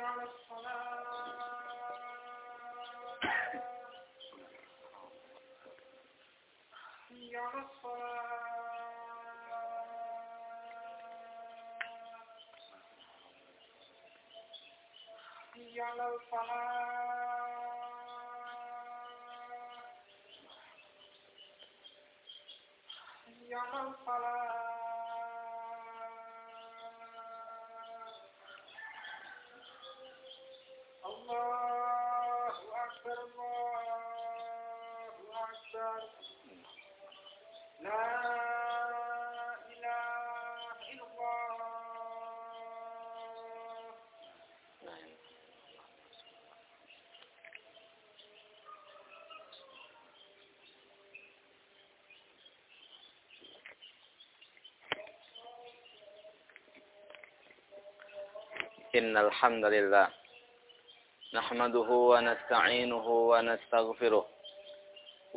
على الصلاة حي على الصلاة حي على الفلاح حي على الفلاح لا إله إلا الله. إن الحمد لله نحمده ونستعينه ونستغفره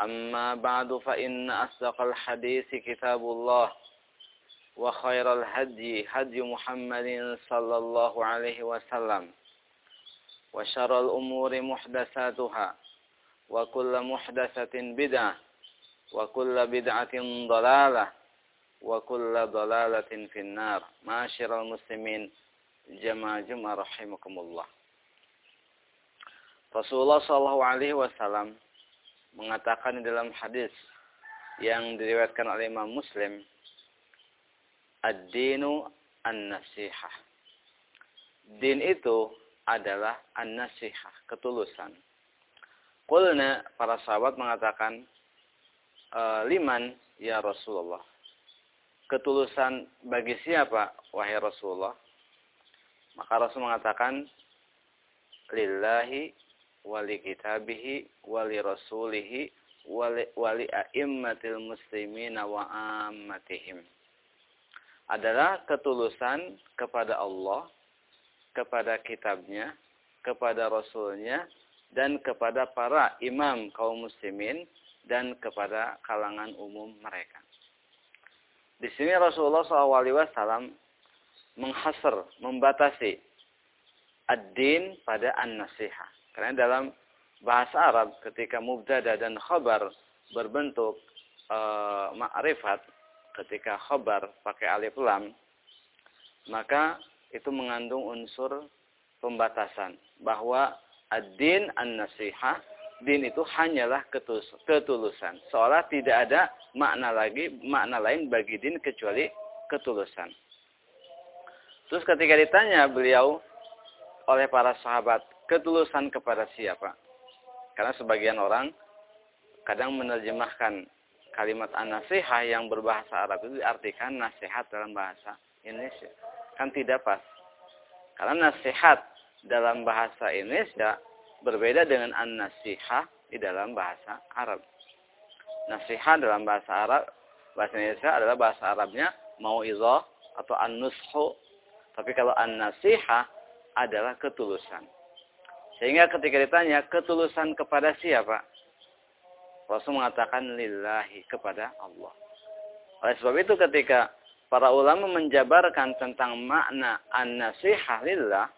أما بعد فإن أصدق الحديث كتاب الله وخير الهدي هدي محمد صلى الله عليه وسلم وشر الأمور محدثاتها وكل محدثة بدعة وكل بدعة ضلالة وكل ضلالة في النار معاشر المسلمين jamaah jemaah rahimakumullah. Rasulullah Shallallahu Alaihi Wasallam mengatakan di dalam hadis yang diriwayatkan oleh Imam Muslim, ad-dinu an-nasihah. Din itu adalah an-nasihah, ketulusan. Kulna para sahabat mengatakan, e, liman ya Rasulullah. Ketulusan bagi siapa wahai Rasulullah? Maka Rasul mengatakan lillahi wali kitabihi wali rasulihi wali, wali a'immatil muslimina wa ammatihim. Adalah ketulusan kepada Allah, kepada kitabnya, kepada rasulnya, dan kepada para imam kaum muslimin dan kepada kalangan umum mereka. Di sini Rasulullah SAW menghasar, membatasi ad-din pada an-nasihah. Karena dalam bahasa Arab ketika mubtada dan khabar berbentuk e, ma'rifat ketika khabar pakai alif lam maka itu mengandung unsur pembatasan. Bahwa ad-din an-nasihah din itu hanyalah ketulusan. Seolah tidak ada makna lagi makna lain bagi din kecuali ketulusan. Terus ketika ditanya beliau oleh para sahabat ketulusan kepada siapa karena sebagian orang kadang menerjemahkan kalimat an-nasihah yang berbahasa Arab itu diartikan nasihat dalam bahasa Indonesia. Kan tidak pas. Karena nasihat dalam bahasa Indonesia berbeda dengan an-nasihah di dalam bahasa Arab. Nasihat dalam bahasa Arab, bahasa Indonesia adalah bahasa Arabnya mau'izah atau an-nushu. Tapi kalau an-nasihah adalah ketulusan. Sehingga ketika ditanya ketulusan kepada siapa? Rasul mengatakan lillahi kepada Allah. Oleh sebab itu ketika para ulama menjabarkan tentang makna an-nasihah lillah,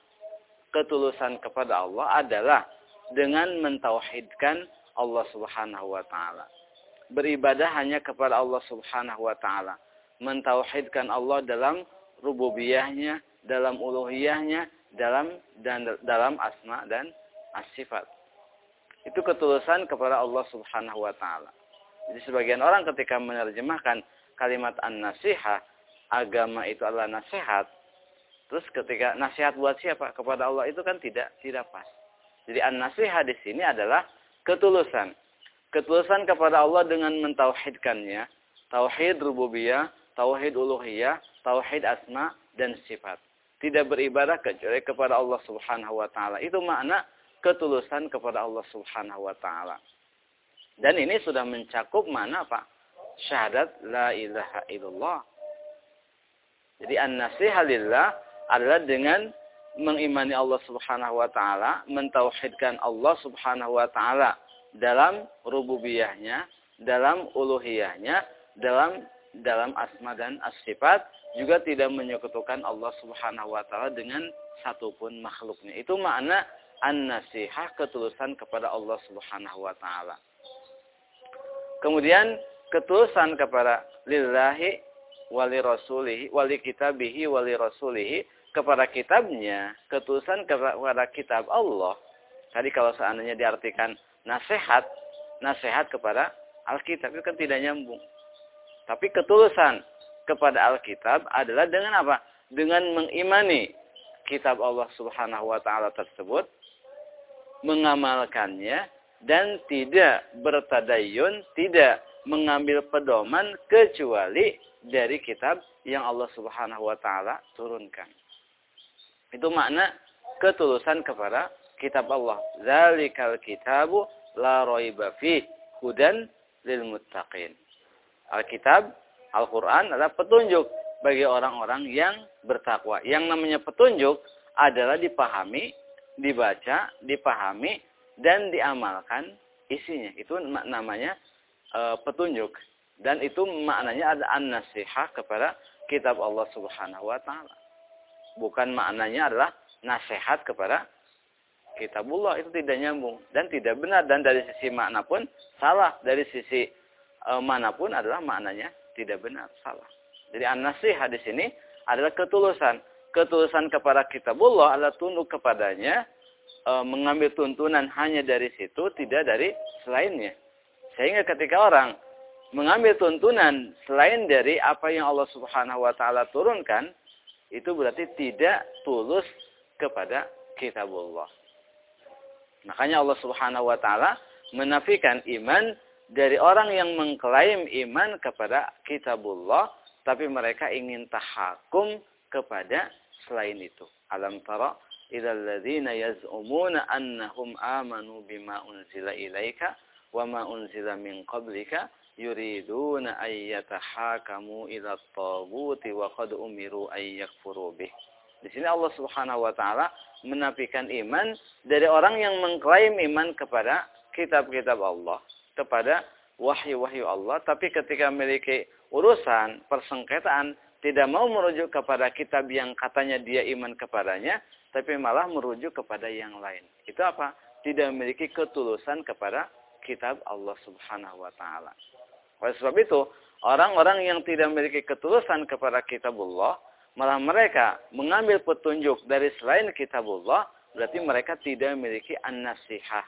ketulusan kepada Allah adalah dengan mentauhidkan Allah Subhanahu wa taala. Beribadah hanya kepada Allah Subhanahu wa taala. Mentauhidkan Allah dalam rububiyahnya, dalam uluhiyahnya, dalam dan dalam asma dan as-sifat. Itu ketulusan kepada Allah Subhanahu wa taala. Jadi sebagian orang ketika menerjemahkan kalimat an-nasihah, agama itu adalah nasihat. Terus ketika nasihat buat siapa? Kepada Allah itu kan tidak tidak pas. Jadi an-nasihah di sini adalah ketulusan. Ketulusan kepada Allah dengan mentauhidkannya, tauhid rububiyah, tauhid uluhiyah, tauhid asma dan sifat. Tidak beribadah kecuali kepada Allah Subhanahu wa taala. Itu makna ketulusan kepada Allah Subhanahu wa taala. Dan ini sudah mencakup mana Pak? Syahadat la ilaha illallah. Jadi an-nasihah lillah adalah dengan mengimani Allah Subhanahu wa taala, mentauhidkan Allah Subhanahu wa taala dalam rububiyahnya, dalam uluhiyahnya, dalam dalam asma dan as-sifat juga tidak menyekutukan Allah Subhanahu wa taala dengan satupun makhluknya. Itu makna an-nasihah ketulusan kepada Allah Subhanahu wa taala. Kemudian ketulusan kepada lillahi wali rasulihi wali kitabihi wali rasulihi kepada kitabnya, ketulusan kepada kitab Allah. Tadi kalau seandainya diartikan nasihat, nasihat kepada Alkitab itu kan tidak nyambung. Tapi ketulusan kepada Alkitab adalah dengan apa? Dengan mengimani kitab Allah Subhanahu wa taala tersebut mengamalkannya dan tidak bertadayun, tidak mengambil pedoman kecuali dari kitab yang Allah Subhanahu wa taala turunkan. Itu makna ketulusan kepada kitab Allah. Zalikal kitabu la raiba fi hudan lil muttaqin. Alkitab, Al-Qur'an adalah petunjuk bagi orang-orang yang bertakwa. Yang namanya petunjuk adalah dipahami dibaca, dipahami, dan diamalkan isinya. Itu namanya e, petunjuk. Dan itu maknanya ada an-nasihah kepada kitab Allah Subhanahu wa taala. Bukan maknanya adalah nasihat kepada kitabullah itu tidak nyambung dan tidak benar dan dari sisi makna pun salah dari sisi e, mana pun adalah maknanya tidak benar salah. Jadi an-nasihah di sini adalah ketulusan. Ketulusan kepada kitabullah adalah tunduk kepadanya e, mengambil tuntunan hanya dari situ tidak dari selainnya. Sehingga ketika orang mengambil tuntunan selain dari apa yang Allah Subhanahu wa taala turunkan itu berarti tidak tulus kepada kitabullah. Makanya Allah Subhanahu wa taala menafikan iman dari orang yang mengklaim iman kepada kitabullah tapi mereka ingin tahakum kepada selain itu. Alam tara idza alladziina yaz'umuna annahum amanu bima unzila ilaika wa ma unzila min qablika yuriduna ay yatahakamu ila at-taghuti wa qad umiru ay yakfuru bih. Di sini Allah Subhanahu wa taala menafikan iman dari orang yang mengklaim iman kepada kitab-kitab Allah, kepada wahyu-wahyu Allah, tapi ketika memiliki urusan persengketaan tidak mau merujuk kepada kitab yang katanya dia iman kepadanya, tapi malah merujuk kepada yang lain. Itu apa? Tidak memiliki ketulusan kepada kitab Allah Subhanahu wa taala. Oleh sebab itu, orang-orang yang tidak memiliki ketulusan kepada kitabullah, malah mereka mengambil petunjuk dari selain kitabullah, berarti mereka tidak memiliki an-nasihah.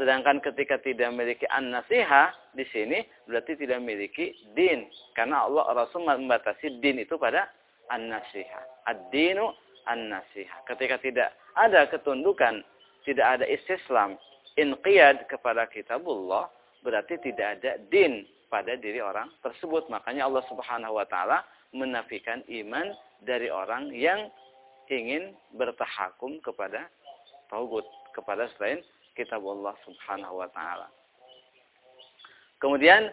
Sedangkan ketika tidak memiliki an-nasihah di sini berarti tidak memiliki din. Karena Allah Rasul membatasi din itu pada an-nasihah. Ad-dinu an-nasihah. Ketika tidak ada ketundukan, tidak ada istislam, inqiyad kepada kitabullah, berarti tidak ada din pada diri orang tersebut. Makanya Allah Subhanahu wa taala menafikan iman dari orang yang ingin bertahakum kepada taugut, kepada selain kitab Allah Subhanahu wa taala. Kemudian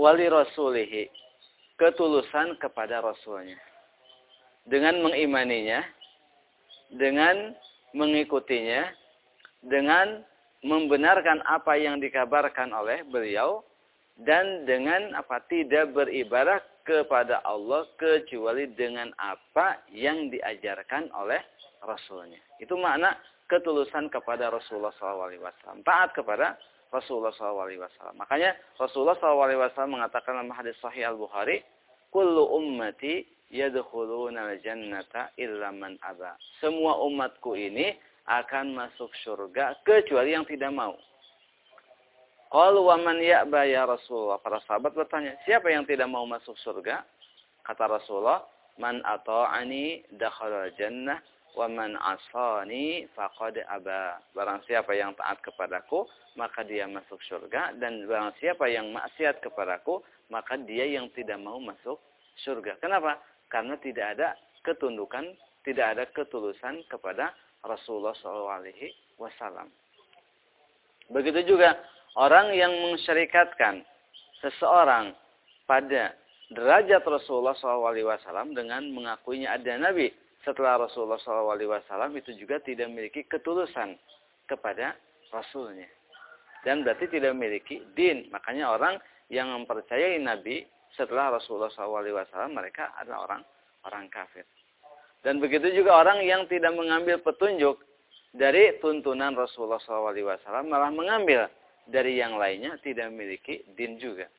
wali rasulihi ketulusan kepada rasulnya dengan mengimaninya dengan mengikutinya dengan membenarkan apa yang dikabarkan oleh beliau dan dengan apa tidak beribadah kepada Allah kecuali dengan apa yang diajarkan oleh rasulnya. Itu makna ketulusan kepada Rasulullah SAW. Taat kepada Rasulullah SAW. Makanya Rasulullah SAW mengatakan dalam hadis Sahih Al Bukhari, "Kullu ummati yadkhuluna al-jannata illa man aba." Semua umatku ini akan masuk surga kecuali yang tidak mau. Qalu wa man ya'ba ya Rasulullah? Para sahabat bertanya, siapa yang tidak mau masuk surga? Kata Rasulullah, man ata'ani dakhala jannah wa man asani faqad aba. Barang siapa yang taat kepadaku, maka dia masuk surga dan barang siapa yang maksiat kepadaku, maka dia yang tidak mau masuk surga. Kenapa? Karena tidak ada ketundukan, tidak ada ketulusan kepada Rasulullah SAW. Begitu juga orang yang mensyarikatkan seseorang pada derajat Rasulullah SAW dengan mengakuinya ada Nabi setelah Rasulullah SAW itu juga tidak memiliki ketulusan kepada Rasulnya. Dan berarti tidak memiliki din. Makanya orang yang mempercayai Nabi setelah Rasulullah SAW mereka adalah orang orang kafir. Dan begitu juga orang yang tidak mengambil petunjuk dari tuntunan Rasulullah SAW malah mengambil dari yang lainnya tidak memiliki din juga.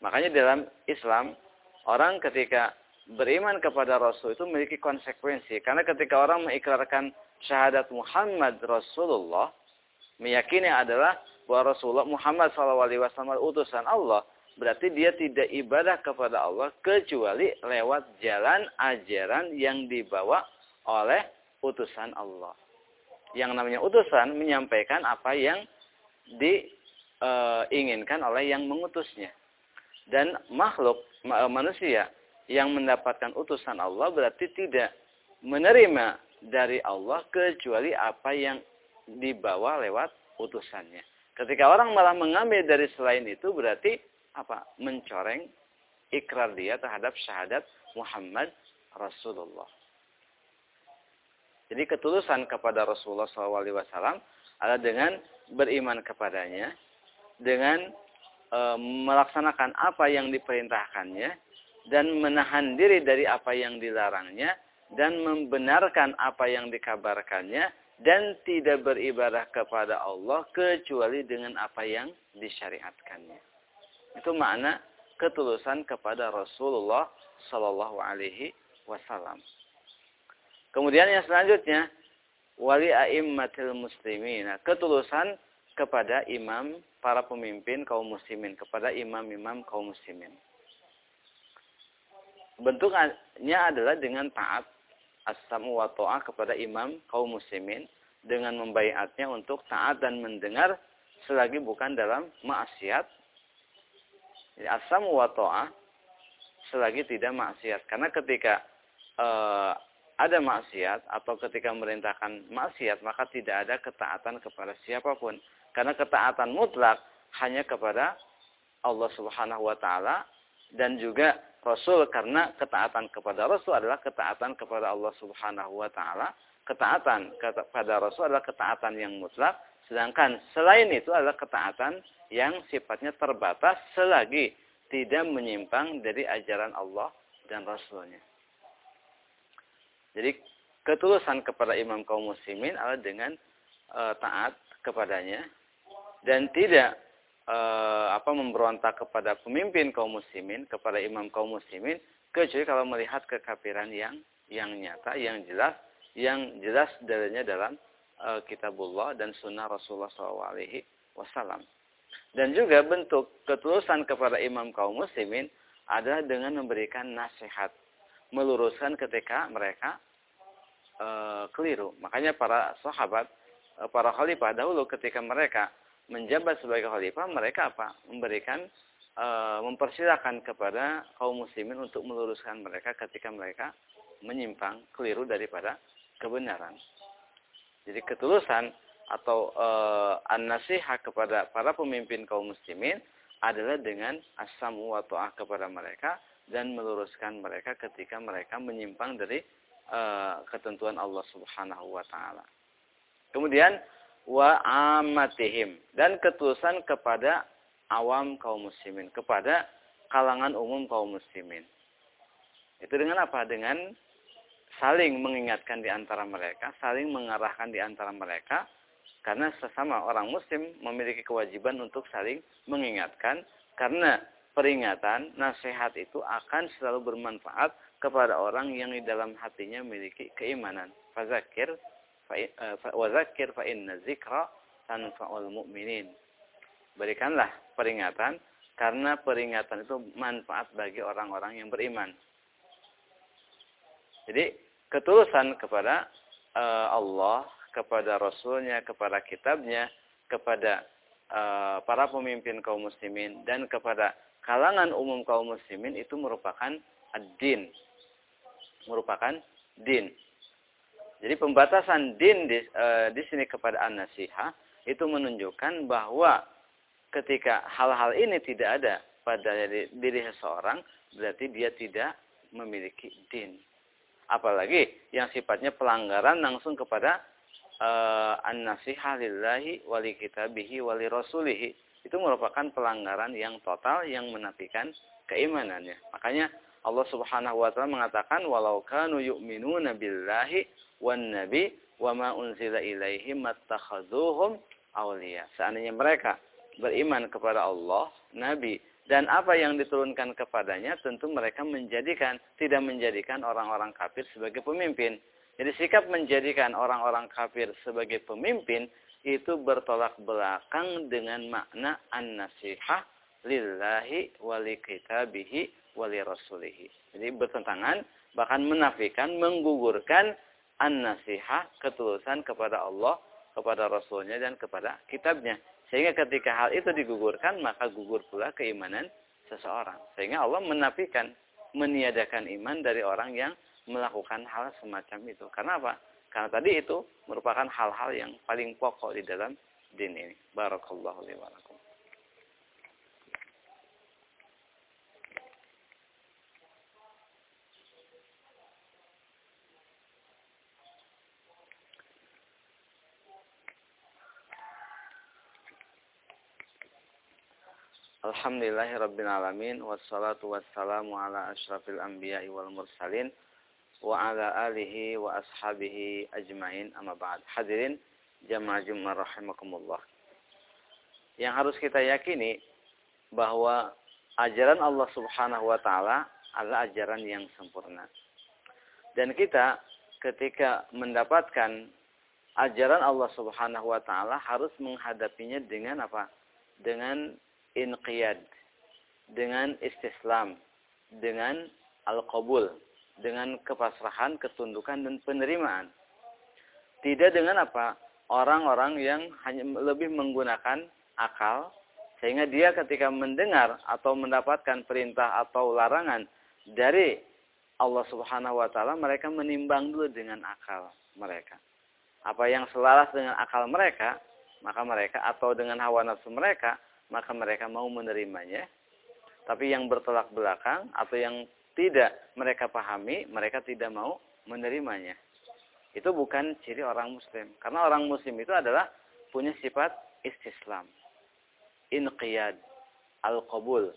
Makanya dalam Islam orang ketika beriman kepada Rasul itu memiliki konsekuensi. Karena ketika orang mengikrarkan syahadat Muhammad Rasulullah, meyakini adalah bahwa Rasulullah Muhammad SAW utusan Allah, berarti dia tidak ibadah kepada Allah kecuali lewat jalan ajaran yang dibawa oleh utusan Allah. Yang namanya utusan menyampaikan apa yang diinginkan e, oleh yang mengutusnya. Dan makhluk manusia yang mendapatkan utusan Allah berarti tidak menerima dari Allah kecuali apa yang dibawa lewat utusannya. Ketika orang malah mengambil dari selain itu berarti apa? Mencoreng ikrar dia terhadap syahadat Muhammad Rasulullah. Jadi ketulusan kepada Rasulullah SAW adalah dengan beriman kepadanya, dengan e, melaksanakan apa yang diperintahkannya, dan menahan diri dari apa yang dilarangnya dan membenarkan apa yang dikabarkannya dan tidak beribadah kepada Allah kecuali dengan apa yang disyariatkannya. Itu makna ketulusan kepada Rasulullah Sallallahu Alaihi Wasallam. Kemudian yang selanjutnya wali aimmatil muslimin. Ketulusan kepada imam para pemimpin kaum muslimin, kepada imam-imam kaum muslimin bentuknya adalah dengan taat as-samu wa ta'ah kepada imam kaum muslimin dengan membaiatnya untuk taat dan mendengar selagi bukan dalam maksiat. As-samu wa ta'ah selagi tidak maksiat. Karena ketika uh, ada maksiat atau ketika merintahkan maksiat maka tidak ada ketaatan kepada siapa pun. Karena ketaatan mutlak hanya kepada Allah Subhanahu wa taala dan juga Rasul karena ketaatan kepada Rasul adalah ketaatan kepada Allah Subhanahu wa taala. Ketaatan kepada Rasul adalah ketaatan yang mutlak, sedangkan selain itu adalah ketaatan yang sifatnya terbatas selagi tidak menyimpang dari ajaran Allah dan Rasulnya. Jadi ketulusan kepada imam kaum muslimin adalah dengan e, taat kepadanya dan tidak e, apa memberontak kepada pemimpin kaum muslimin, kepada imam kaum muslimin kecuali kalau melihat kekafiran yang yang nyata, yang jelas, yang jelas dalilnya dalam e, kitabullah dan sunnah Rasulullah SAW. Dan juga bentuk ketulusan kepada imam kaum muslimin adalah dengan memberikan nasihat. Meluruskan ketika mereka e, keliru. Makanya para sahabat, para khalifah dahulu ketika mereka menjabat sebagai khalifah, mereka apa? Memberikan, e, mempersilahkan kepada kaum muslimin untuk meluruskan mereka ketika mereka menyimpang, keliru daripada kebenaran. Jadi ketulusan atau uh, an-nasihat kepada para pemimpin kaum muslimin adalah dengan as-samu wa ta'ah kepada mereka dan meluruskan mereka ketika mereka menyimpang dari uh, ketentuan Allah Subhanahu wa taala. Kemudian wa amatihim dan ketulusan kepada awam kaum muslimin, kepada kalangan umum kaum muslimin. Itu dengan apa? Dengan saling mengingatkan di antara mereka, saling mengarahkan di antara mereka karena sesama orang muslim memiliki kewajiban untuk saling mengingatkan karena peringatan, nasihat itu akan selalu bermanfaat kepada orang yang di dalam hatinya memiliki keimanan. Fazakir wazakir fa inna zikra tanfa'ul mu'minin. Berikanlah peringatan karena peringatan itu manfaat bagi orang-orang yang beriman. Jadi ketulusan kepada uh, Allah kepada Rasulnya, kepada kitabnya, kepada uh, para pemimpin kaum muslimin, dan kepada kalangan umum kaum muslimin itu merupakan ad-din. Merupakan din. Jadi pembatasan din di, uh, di sini kepada an-nasihah itu menunjukkan bahwa ketika hal-hal ini tidak ada pada diri seseorang, berarti dia tidak memiliki din. Apalagi yang sifatnya pelanggaran langsung kepada uh, an-nasihah lillahi wali kitabihi wali rasulihi itu merupakan pelanggaran yang total yang menafikan keimanannya. Makanya Allah Subhanahu wa taala mengatakan walau kanu yu'minuna billahi wan nabi wa ma unzila ilaihim mattakhaduhum awliya. Seandainya mereka beriman kepada Allah, nabi dan apa yang diturunkan kepadanya tentu mereka menjadikan tidak menjadikan orang-orang kafir sebagai pemimpin jadi sikap menjadikan orang-orang kafir sebagai pemimpin itu bertolak belakang dengan makna an-nasihah lillahi wali kitabihi wali rasulihi. Jadi bertentangan bahkan menafikan, menggugurkan an-nasihah ketulusan kepada Allah, kepada Rasulnya dan kepada kitabnya. Sehingga ketika hal itu digugurkan maka gugur pula keimanan seseorang. Sehingga Allah menafikan, meniadakan iman dari orang yang melakukan hal semacam itu. Karena apa? Karena tadi itu merupakan hal-hal yang paling pokok di dalam din ini. Barakallahu li wa lakum. Alhamdulillahirrabbilalamin Wassalatu wassalamu ala ashrafil anbiya'i wal mursalin wa ala alihi wa ashabihi ajmain amma ba'd. Hadirin jamaah Jumat rahimakumullah. Yang harus kita yakini bahwa ajaran Allah Subhanahu wa taala adalah ajaran yang sempurna. Dan kita ketika mendapatkan ajaran Allah Subhanahu wa taala harus menghadapinya dengan apa? Dengan inqiyad, dengan istislam, dengan al-qabul, dengan kepasrahan, ketundukan dan penerimaan. Tidak dengan apa? Orang-orang yang hanya lebih menggunakan akal sehingga dia ketika mendengar atau mendapatkan perintah atau larangan dari Allah Subhanahu wa taala mereka menimbang dulu dengan akal mereka. Apa yang selaras dengan akal mereka, maka mereka atau dengan hawa nafsu mereka, maka mereka mau menerimanya. Tapi yang bertolak belakang atau yang tidak mereka pahami, mereka tidak mau menerimanya. Itu bukan ciri orang muslim. Karena orang muslim itu adalah punya sifat istislam. Inqiyad. Al-qabul.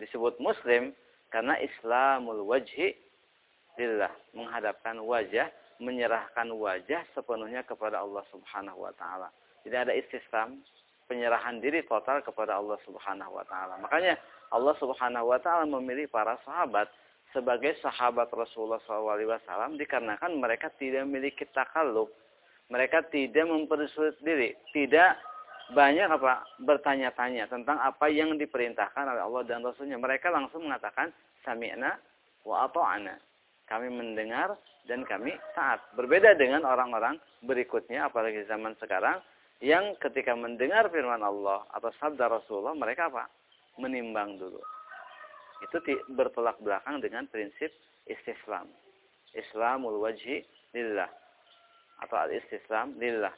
disebut muslim karena Islamul wajhi lillah, menghadapkan wajah, menyerahkan wajah sepenuhnya kepada Allah Subhanahu wa taala. Jadi ada istislam, penyerahan diri total kepada Allah Subhanahu wa taala. Makanya Allah Subhanahu wa taala memilih para sahabat sebagai sahabat Rasulullah SAW dikarenakan mereka tidak memiliki takalluf. Mereka tidak mempersulit diri, tidak banyak apa bertanya-tanya tentang apa yang diperintahkan oleh Allah dan Rasulnya. Mereka langsung mengatakan sami'na wa ata'ana. Kami mendengar dan kami taat. Berbeda dengan orang-orang berikutnya apalagi zaman sekarang yang ketika mendengar firman Allah atau sabda Rasulullah mereka apa? Menimbang dulu. Itu bertolak belakang dengan prinsip istislam. Islamul wajhi lillah atau al-istislam lillah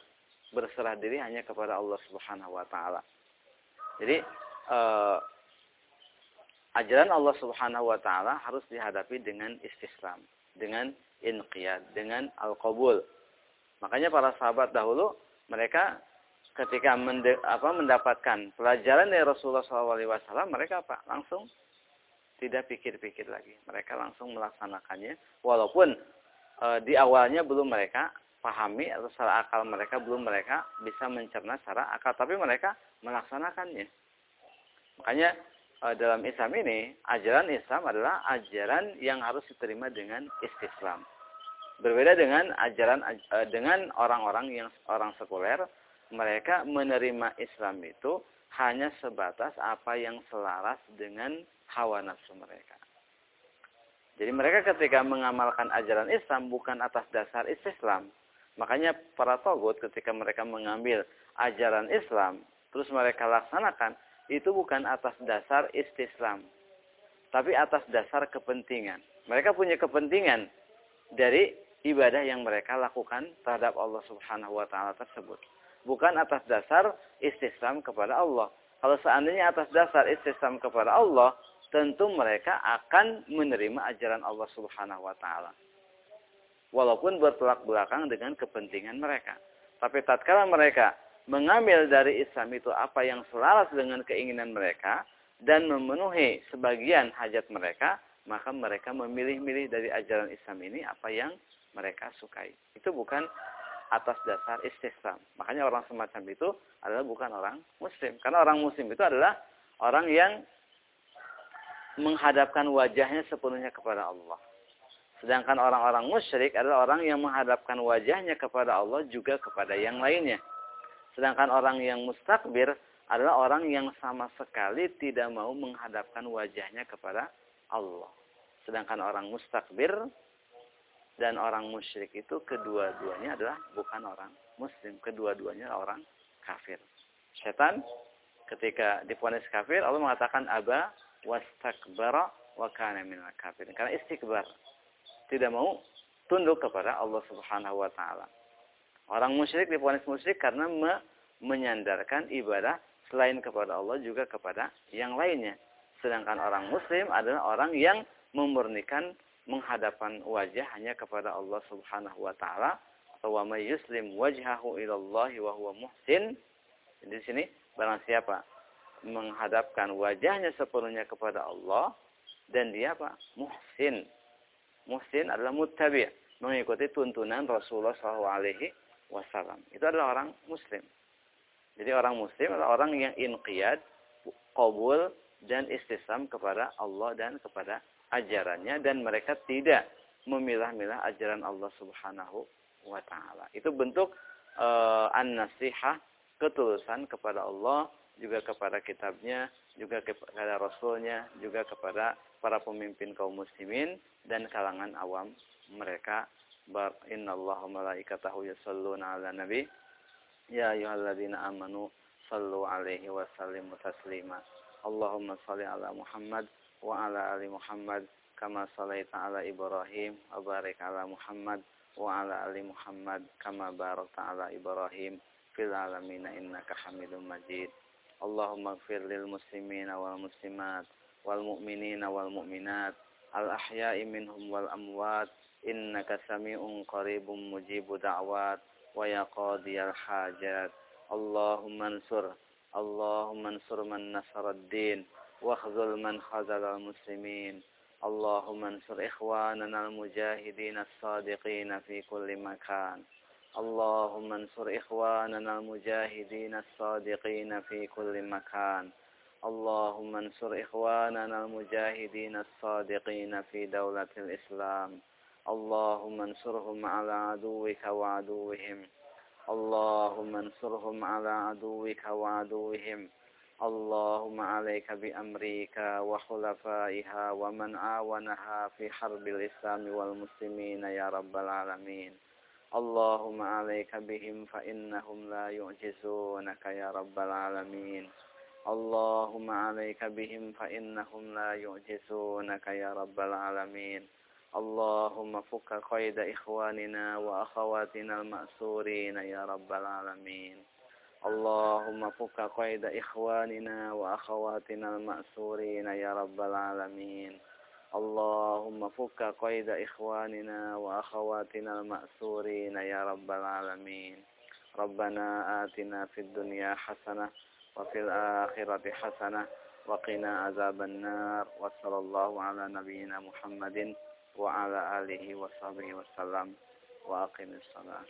berserah diri hanya kepada Allah Subhanahu wa taala. Jadi uh, ajaran Allah Subhanahu wa taala harus dihadapi dengan istislam, dengan inqiyad, dengan al-qabul. Makanya para sahabat dahulu mereka ketika mende, apa, mendapatkan pelajaran dari Rasulullah SAW, mereka apa? Langsung tidak pikir-pikir lagi. Mereka langsung melaksanakannya, walaupun e, di awalnya belum mereka pahami atau secara akal mereka belum mereka bisa mencerna secara akal tapi mereka melaksanakannya makanya e, dalam Islam ini ajaran Islam adalah ajaran yang harus diterima dengan istislam berbeda dengan ajaran e, dengan orang-orang yang orang sekuler mereka menerima Islam itu hanya sebatas apa yang selaras dengan hawa nafsu mereka jadi mereka ketika mengamalkan ajaran Islam bukan atas dasar istislam Makanya para togut ketika mereka mengambil ajaran Islam, terus mereka laksanakan, itu bukan atas dasar istislam. Tapi atas dasar kepentingan. Mereka punya kepentingan dari ibadah yang mereka lakukan terhadap Allah subhanahu wa ta'ala tersebut. Bukan atas dasar istislam kepada Allah. Kalau seandainya atas dasar istislam kepada Allah, tentu mereka akan menerima ajaran Allah subhanahu wa ta'ala walaupun bertolak belakang dengan kepentingan mereka. Tapi tatkala mereka mengambil dari Islam itu apa yang selaras dengan keinginan mereka dan memenuhi sebagian hajat mereka, maka mereka memilih-milih dari ajaran Islam ini apa yang mereka sukai. Itu bukan atas dasar istislam. Makanya orang semacam itu adalah bukan orang muslim. Karena orang muslim itu adalah orang yang menghadapkan wajahnya sepenuhnya kepada Allah. Sedangkan orang-orang musyrik adalah orang yang menghadapkan wajahnya kepada Allah juga kepada yang lainnya. Sedangkan orang yang mustakbir adalah orang yang sama sekali tidak mau menghadapkan wajahnya kepada Allah. Sedangkan orang mustakbir dan orang musyrik itu kedua-duanya adalah bukan orang muslim. Kedua-duanya orang kafir. Setan ketika diponis kafir Allah mengatakan aba wastakbara wa kana minal kafir. Karena istikbar tidak mau tunduk kepada Allah Subhanahu wa taala. Orang musyrik diponis musyrik karena me menyandarkan ibadah selain kepada Allah juga kepada yang lainnya. Sedangkan orang muslim adalah orang yang memurnikan menghadapkan wajah hanya kepada Allah Subhanahu wa taala atau wa may yuslim wajhahu ilallahi wa huwa muhsin. Di sini barang siapa menghadapkan wajahnya sepenuhnya kepada Allah dan dia apa? muhsin, Muhsin adalah muttabi' mengikuti tuntunan Rasulullah SAW. Itu adalah orang Muslim. Jadi orang Muslim adalah orang yang inqiyad, qabul dan istisam kepada Allah dan kepada ajarannya dan mereka tidak memilah-milah ajaran Allah Subhanahu wa taala. Itu bentuk uh, an-nasihah ketulusan kepada Allah juga kepada kitabnya, juga kepada rasulnya, juga kepada para pemimpin kaum muslimin dan kalangan awam mereka. Innallaha malaikatahu yusalluna ala nabi ya ayyuhalladzina amanu sallu alaihi wa sallimu taslima. Allahumma salli ala Muhammad wa ala ali Muhammad kama sallaita ala Ibrahim wa barik ala Muhammad wa ala ali Muhammad kama barakta ala Ibrahim fil alamin innaka Hamidum Majid. Allahumma ighfir lil muslimina wal muslimat wal mu'minina wal mu'minat al ahya'i minhum wal amwat innaka sami'un qaribun mujibu da'wat wa ya qadiyal hajat Allahumma ansur اللهم انصر من نصر الدين واخذل من خذل المسلمين. اللهم انصر إخواننا المجاهدين الصادقين في كل مكان. اللهم انصر إخواننا المجاهدين الصادقين في كل مكان. اللهم انصر إخواننا المجاهدين الصادقين في دولة الإسلام. اللهم انصرهم على عدوك وعدوهم. اللهم انصرهم على عدوك وعدوهم. اللهم عليك بأمريكا وخلفائها ومن عاونها في حرب الإسلام والمسلمين يا رب العالمين. اللهم عليك بهم فإنهم لا يعجزونك يا رب العالمين. اللهم عليك بهم فإنهم لا يعجزونك يا رب العالمين. اللهم فك قيد إخواننا وأخواتنا المأسورين يا رب العالمين. اللهم فك قيد إخواننا وأخواتنا المأسورين يا رب العالمين. اللهم فك قيد إخواننا وأخواتنا المأسورين يا رب العالمين. ربنا آتنا في الدنيا حسنة وفي الآخرة حسنة وقنا عذاب النار. وصلى الله على نبينا محمد وعلى آله وصحبه وسلم وأقم الصلاة.